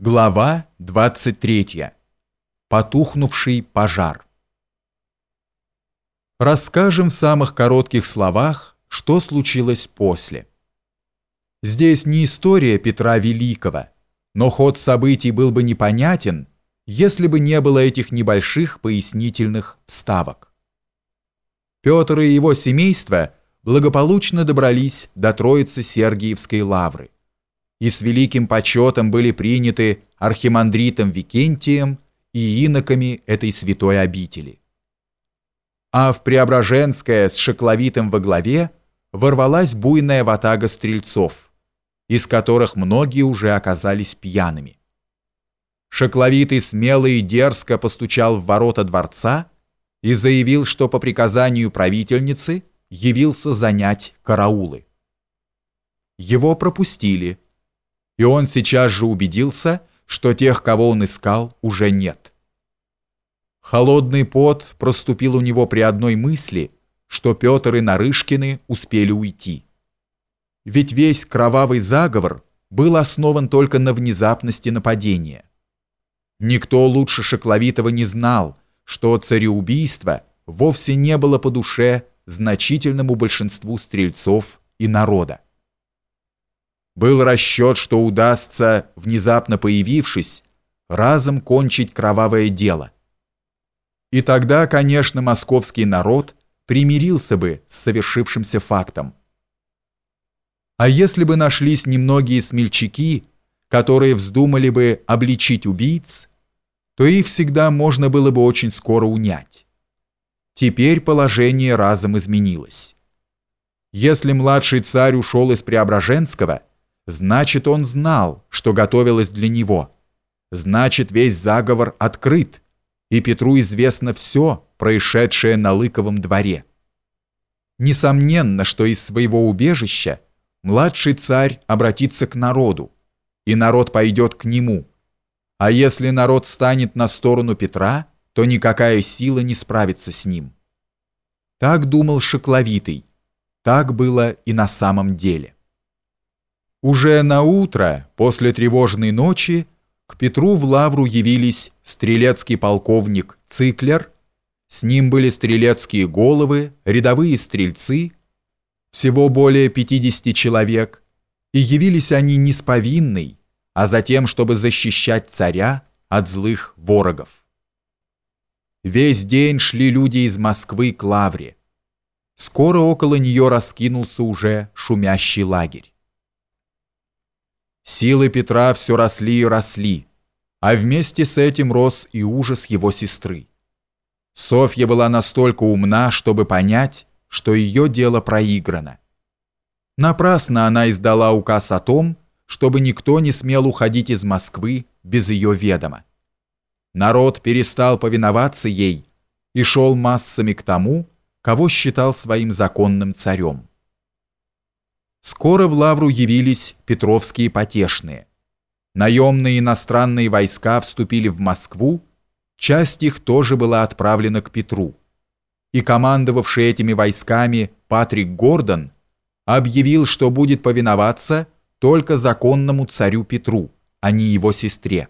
Глава 23. Потухнувший пожар. Расскажем в самых коротких словах, что случилось после. Здесь не история Петра Великого, но ход событий был бы непонятен, если бы не было этих небольших пояснительных вставок. Петр и его семейство благополучно добрались до Троицы Сергиевской лавры и с великим почетом были приняты архимандритом Викентием и иноками этой святой обители. А в Преображенское с Шекловитым во главе ворвалась буйная ватага стрельцов, из которых многие уже оказались пьяными. Шекловитый смело и дерзко постучал в ворота дворца и заявил, что по приказанию правительницы явился занять караулы. Его пропустили – и он сейчас же убедился, что тех, кого он искал, уже нет. Холодный пот проступил у него при одной мысли, что Петр и Нарышкины успели уйти. Ведь весь кровавый заговор был основан только на внезапности нападения. Никто лучше Шекловитова не знал, что цареубийство вовсе не было по душе значительному большинству стрельцов и народа. Был расчет, что удастся, внезапно появившись, разом кончить кровавое дело. И тогда, конечно, московский народ примирился бы с совершившимся фактом. А если бы нашлись немногие смельчаки, которые вздумали бы обличить убийц, то их всегда можно было бы очень скоро унять. Теперь положение разом изменилось. Если младший царь ушел из Преображенского – Значит, он знал, что готовилось для него. Значит, весь заговор открыт, и Петру известно все, происшедшее на Лыковом дворе. Несомненно, что из своего убежища младший царь обратится к народу, и народ пойдет к нему. А если народ станет на сторону Петра, то никакая сила не справится с ним. Так думал Шекловитый. Так было и на самом деле. Уже на утро после тревожной ночи к Петру в лавру явились стрелецкий полковник Циклер, с ним были стрелецкие головы, рядовые стрельцы, всего более 50 человек, и явились они не с повинной, а за тем, чтобы защищать царя от злых ворогов. Весь день шли люди из Москвы к лавре. Скоро около нее раскинулся уже шумящий лагерь. Силы Петра все росли и росли, а вместе с этим рос и ужас его сестры. Софья была настолько умна, чтобы понять, что ее дело проиграно. Напрасно она издала указ о том, чтобы никто не смел уходить из Москвы без ее ведома. Народ перестал повиноваться ей и шел массами к тому, кого считал своим законным царем. Скоро в Лавру явились петровские потешные. Наемные иностранные войска вступили в Москву, часть их тоже была отправлена к Петру. И командовавший этими войсками Патрик Гордон объявил, что будет повиноваться только законному царю Петру, а не его сестре.